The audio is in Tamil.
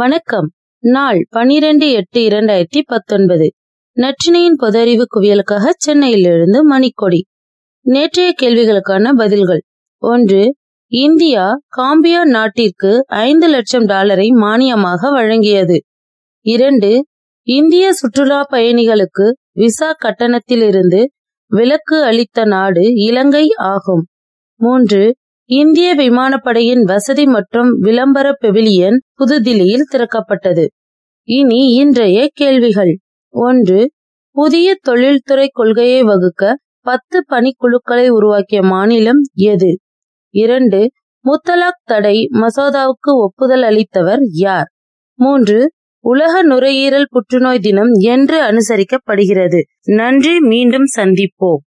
வணக்கம். நாள் பனிரெண்டு எட்டு இரண்டாயிரத்தி பத்தொன்பது. நற்றினையின் பொதறிவு குவியலுக்காக சென்னையிலிருந்து மணிக்கொடி. நேற்றைய கேள்விகளுக்கான பதில்கள். ஒன்று இந்தியா காம்பியா நாட்டிற்கு ஐந்து லட்சம் டாலரை மானியமாக வழங்கியது. இரண்டு இந்திய சுற்றுலா பயணிகளுக்கு விசா கட்டணத்திலிருந்து விலக்கு அளித்த நாடு இலங்கை ஆகும். மூன்று இந்திய விமானப்படையின் வசதி மற்றும் விளம்பர பெவிலியன் புதுதில்லியில் திறக்கப்பட்டது. இனி இன்றைய கேள்விகள். ஒன்று புதிய தொழில்துறை கொள்கையை வகுக்க பத்து பணிக்குழுக்களை உருவாக்கிய மாநிலம் எது? இரண்டு முத்தலாக் தடை மசோதாவுக்கு ஒப்புதல் அளித்தவர் யார்? மூன்று உலக நுரையீரல் புற்றுநோய் தினம் என்று அனுசரிக்கப்படுகிறது. நன்றி மீண்டும் சந்திப்போம்.